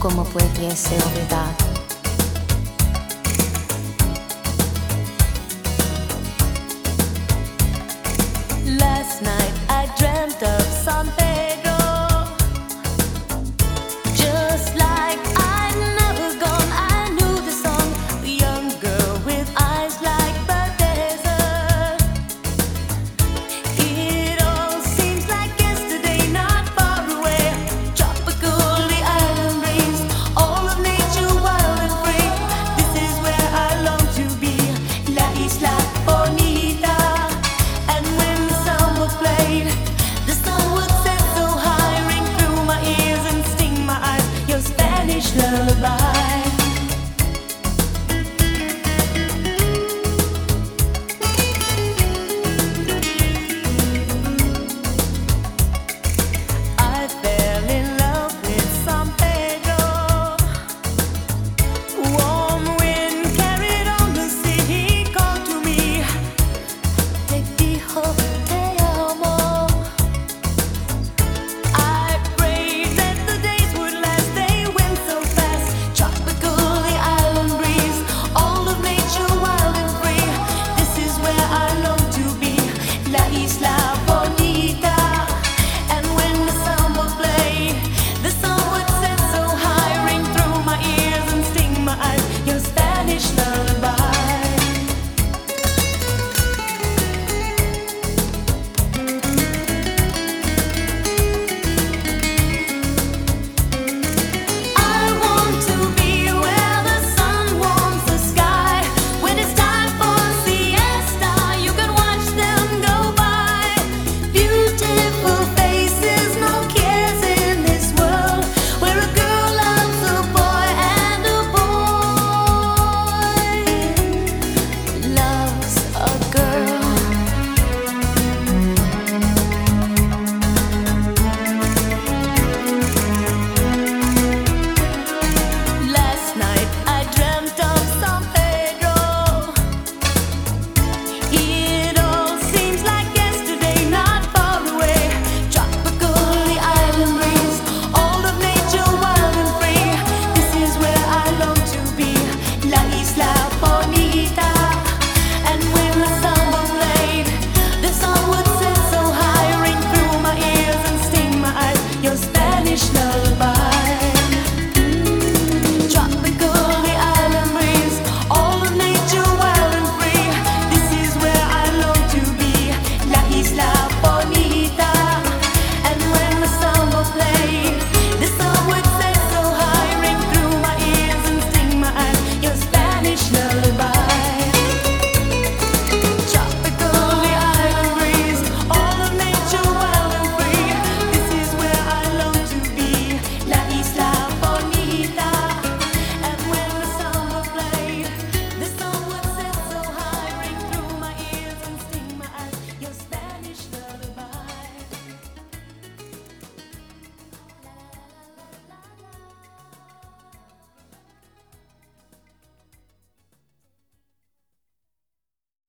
como pudiese olvidar